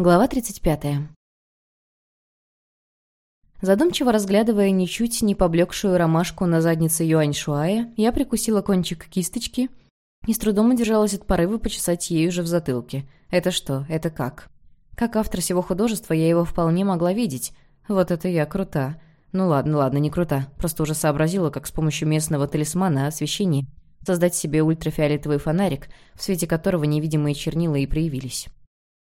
Глава 35. Задумчиво разглядывая ничуть не поблекшую ромашку на заднице Юаньшуая, я прикусила кончик кисточки и с трудом удержалась от порыва почесать ею же в затылке. Это что? Это как? Как автор всего художества я его вполне могла видеть. Вот это я крута. Ну ладно, ладно, не крута. Просто уже сообразила, как с помощью местного талисмана освещения создать себе ультрафиолетовый фонарик, в свете которого невидимые чернила и проявились.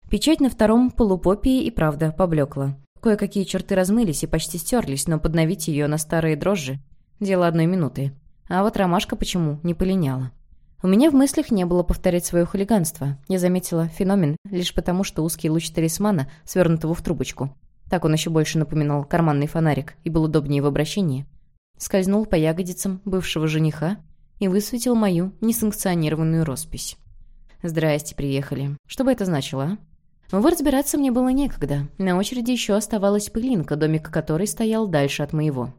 Печать на втором полупопии и правда поблекла. Кое-какие черты размылись и почти стерлись, но подновить ее на старые дрожжи – дело одной минуты. А вот ромашка почему не полиняла. У меня в мыслях не было повторять свое хулиганство. Я заметила феномен лишь потому, что узкий луч талисмана, свернутого в трубочку, так он еще больше напоминал карманный фонарик и был удобнее в обращении, скользнул по ягодицам бывшего жениха и высветил мою несанкционированную роспись. «Здрасте, приехали. Что бы это значило, а?» Увы, разбираться мне было некогда. На очереди еще оставалась пылинка, домик которой стоял дальше от моего.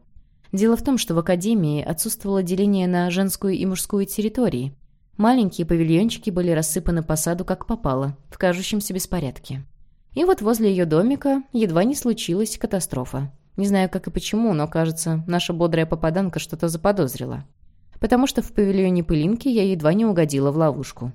Дело в том, что в академии отсутствовало деление на женскую и мужскую территории. Маленькие павильончики были рассыпаны по саду как попало, в кажущемся беспорядке. И вот возле ее домика едва не случилась катастрофа. Не знаю, как и почему, но, кажется, наша бодрая попаданка что-то заподозрила. Потому что в павильоне пылинки я едва не угодила в ловушку.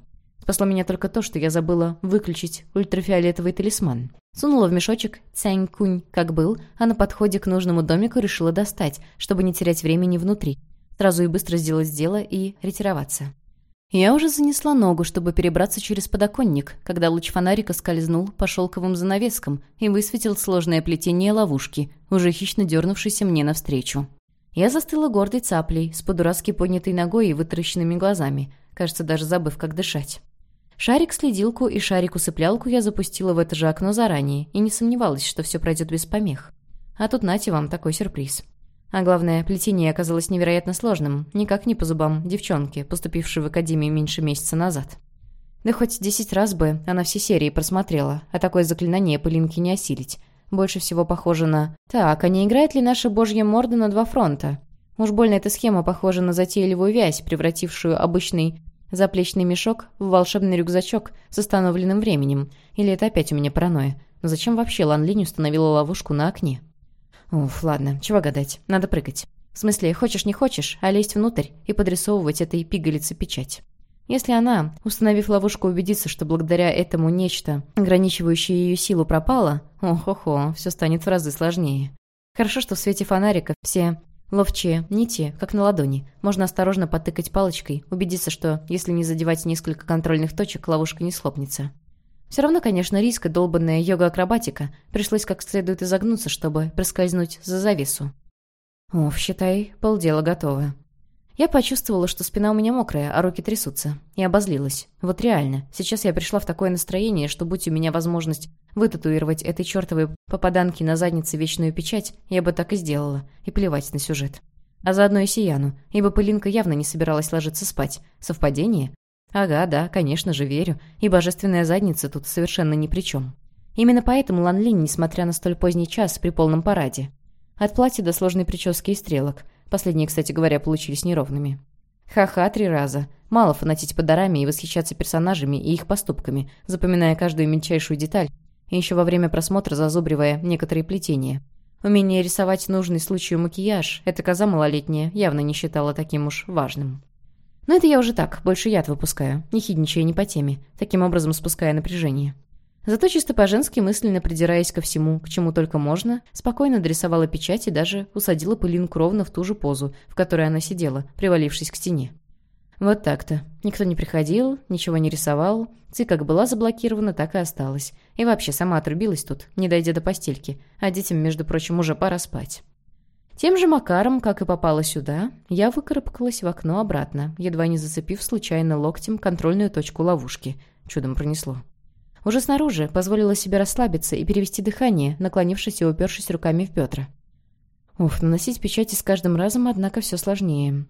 Спасло меня только то, что я забыла выключить ультрафиолетовый талисман. Сунула в мешочек цянь-кунь, как был, а на подходе к нужному домику решила достать, чтобы не терять времени внутри. Сразу и быстро сделать дело и ретироваться. Я уже занесла ногу, чтобы перебраться через подоконник, когда луч фонарика скользнул по шелковым занавескам и высветил сложное плетение ловушки, уже хищно дернувшейся мне навстречу. Я застыла гордой цаплей, с подурацки поднятой ногой и вытаращенными глазами, кажется, даже забыв, как дышать. Шарик-следилку и шарик-усыплялку я запустила в это же окно заранее и не сомневалась, что все пройдет без помех. А тут нате вам такой сюрприз. А главное, плетение оказалось невероятно сложным, никак не по зубам девчонки, поступившей в академию меньше месяца назад. Да хоть десять раз бы она все серии просмотрела, а такое заклинание пылинки не осилить. Больше всего похоже на «Так, а не играет ли наша божья морда на два фронта?» Уж больно эта схема похожа на затейливую вязь, превратившую обычный Заплечный мешок в волшебный рюкзачок с остановленным временем. Или это опять у меня паранойя? Но зачем вообще Лан Линь установила ловушку на окне? Уф, ладно, чего гадать, надо прыгать. В смысле, хочешь не хочешь, а лезть внутрь и подрисовывать этой пигалице печать. Если она, установив ловушку, убедится, что благодаря этому нечто, ограничивающее ее силу, пропало, ох-охо, все станет в разы сложнее. Хорошо, что в свете фонарика все Ловчие, нити, как на ладони. Можно осторожно потыкать палочкой, убедиться, что, если не задевать несколько контрольных точек, ловушка не схлопнется. Все равно, конечно, риск и долбанная йога-акробатика. Пришлось как следует изогнуться, чтобы проскользнуть за завесу. Оф, считай, полдела готово. Я почувствовала, что спина у меня мокрая, а руки трясутся. И обозлилась. Вот реально, сейчас я пришла в такое настроение, что будь у меня возможность вытатуировать этой чертовой попаданке на заднице вечную печать, я бы так и сделала. И плевать на сюжет. А заодно и Сияну, ибо Пылинка явно не собиралась ложиться спать. Совпадение? Ага, да, конечно же, верю. И божественная задница тут совершенно ни при чем. Именно поэтому Лан Линь, несмотря на столь поздний час, при полном параде. От платья до сложной прически и стрелок – Последние, кстати говоря, получились неровными. Ха-ха три раза. Мало фанатить подарами и восхищаться персонажами и их поступками, запоминая каждую мельчайшую деталь, и еще во время просмотра зазубривая некоторые плетения. Умение рисовать нужный случаю макияж эта коза малолетняя явно не считала таким уж важным. Но это я уже так, больше яд выпускаю, не хидничая не по теме, таким образом спуская напряжение. Зато чисто по-женски, мысленно придираясь ко всему, к чему только можно, спокойно дорисовала печать и даже усадила пылинку ровно в ту же позу, в которой она сидела, привалившись к стене. Вот так-то. Никто не приходил, ничего не рисовал. Ци как была заблокирована, так и осталась. И вообще сама отрубилась тут, не дойдя до постельки. А детям, между прочим, уже пора спать. Тем же макаром, как и попала сюда, я выкарабкалась в окно обратно, едва не зацепив случайно локтем контрольную точку ловушки. Чудом пронесло. Уже снаружи позволила себе расслабиться и перевести дыхание, наклонившись и упершись руками в бедра. Уф, наносить печати с каждым разом, однако, все сложнее.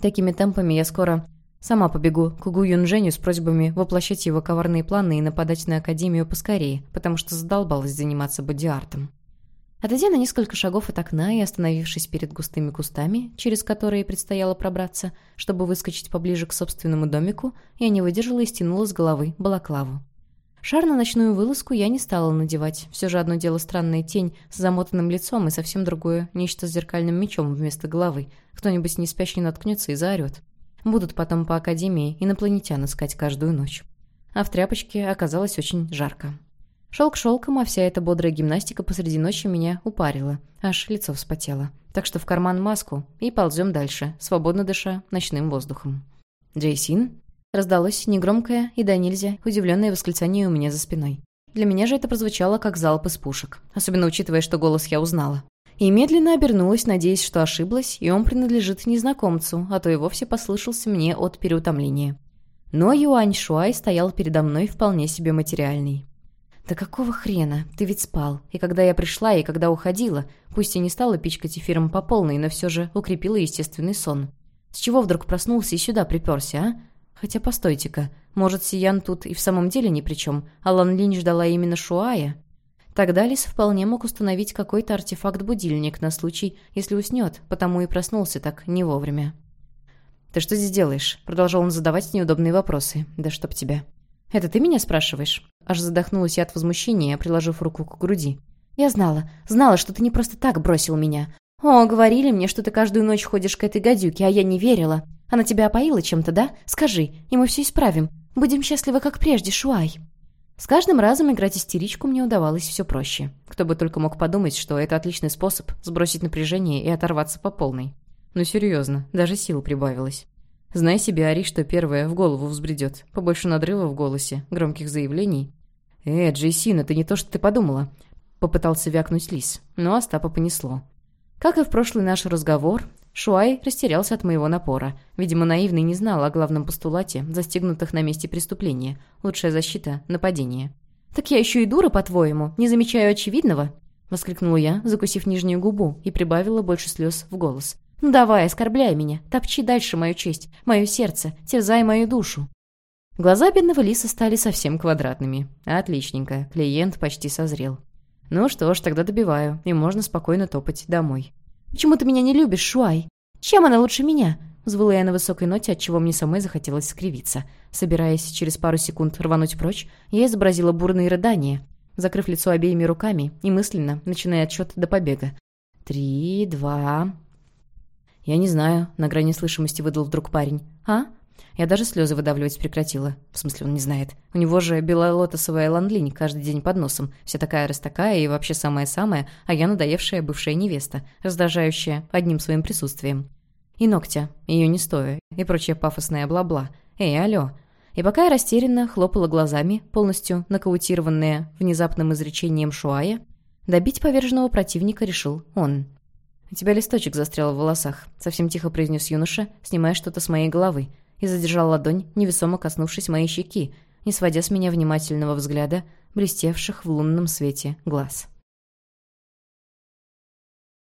Такими темпами я скоро сама побегу к Угу Юнженю с просьбами воплощать его коварные планы и нападать на Академию поскорее, потому что задолбалась заниматься бодиартом. Отойдя на несколько шагов от окна и остановившись перед густыми кустами, через которые предстояло пробраться, чтобы выскочить поближе к собственному домику, я не выдержала и стянула с головы балаклаву. Шар на ночную вылазку я не стала надевать. Все же одно дело странная тень с замотанным лицом, и совсем другое — нечто с зеркальным мечом вместо головы. Кто-нибудь не спящий наткнется и заорет. Будут потом по академии инопланетян искать каждую ночь. А в тряпочке оказалось очень жарко. Шелк шелком, а вся эта бодрая гимнастика посреди ночи меня упарила. Аж лицо вспотело. Так что в карман маску и ползем дальше, свободно дыша ночным воздухом. «Джейсин?» Раздалось негромкое и да нельзя удивленное восклицание у меня за спиной. Для меня же это прозвучало как залп из пушек, особенно учитывая, что голос я узнала. И медленно обернулась, надеясь, что ошиблась, и он принадлежит незнакомцу, а то и вовсе послышался мне от переутомления. Но Юань Шуай стоял передо мной вполне себе материальный. «Да какого хрена? Ты ведь спал. И когда я пришла, и когда уходила, пусть и не стала пичкать эфиром по полной, но все же укрепила естественный сон. С чего вдруг проснулся и сюда приперся, а? Хотя постойте-ка, может, Сиян тут и в самом деле ни при чем, а Лан Линь ждала именно Шуая? Тогда Лис вполне мог установить какой-то артефакт-будильник на случай, если уснет, потому и проснулся так не вовремя. «Ты что здесь делаешь?» — продолжал он задавать неудобные вопросы. «Да чтоб тебя». «Это ты меня спрашиваешь?» Аж задохнулась я от возмущения, приложив руку к груди. «Я знала, знала, что ты не просто так бросил меня. О, говорили мне, что ты каждую ночь ходишь к этой гадюке, а я не верила. Она тебя опоила чем-то, да? Скажи, и мы все исправим. Будем счастливы, как прежде, Шуай». С каждым разом играть истеричку мне удавалось все проще. Кто бы только мог подумать, что это отличный способ сбросить напряжение и оторваться по полной. Ну серьезно, даже сил прибавилось. Знай себе, Ари, что первое в голову взбредет. Побольше надрыва в голосе, громких заявлений. «Э, Джейсин, это не то, что ты подумала», — попытался вякнуть Лис, но Остапа понесло. Как и в прошлый наш разговор, Шуай растерялся от моего напора. Видимо, наивный не знал о главном постулате, застигнутых на месте преступления. Лучшая защита — нападение. «Так я еще и дура, по-твоему? Не замечаю очевидного?» — воскликнула я, закусив нижнюю губу, и прибавила больше слез в голос. «Ну давай, оскорбляй меня, топчи дальше мою честь, мое сердце, терзай мою душу». Глаза бедного лиса стали совсем квадратными. Отличненько, клиент почти созрел. Ну что ж, тогда добиваю, и можно спокойно топать домой. «Почему ты меня не любишь, Шуай? Чем она лучше меня?» Взвыла я на высокой ноте, отчего мне самой захотелось скривиться. Собираясь через пару секунд рвануть прочь, я изобразила бурные рыдания, закрыв лицо обеими руками и мысленно, начиная отсчет до побега. «Три, два...» «Я не знаю», — на грани слышимости выдал вдруг парень. «А?» Я даже слезы выдавливать прекратила. В смысле, он не знает. У него же белая лотосовая ланлинь каждый день под носом. Вся такая раз такая и вообще самая-самая, а я надоевшая бывшая невеста, раздражающая одним своим присутствием. И ногтя, ее не стоя, и прочее пафосное бла-бла. Эй, алло. И пока я растерянно хлопала глазами, полностью нокаутированная внезапным изречением Шуая, добить поверженного противника решил он. «У тебя листочек застрял в волосах», — совсем тихо произнес юноша, снимая что-то с моей головы и задержал ладонь, невесомо коснувшись моей щеки, не сводя с меня внимательного взгляда, блестевших в лунном свете глаз.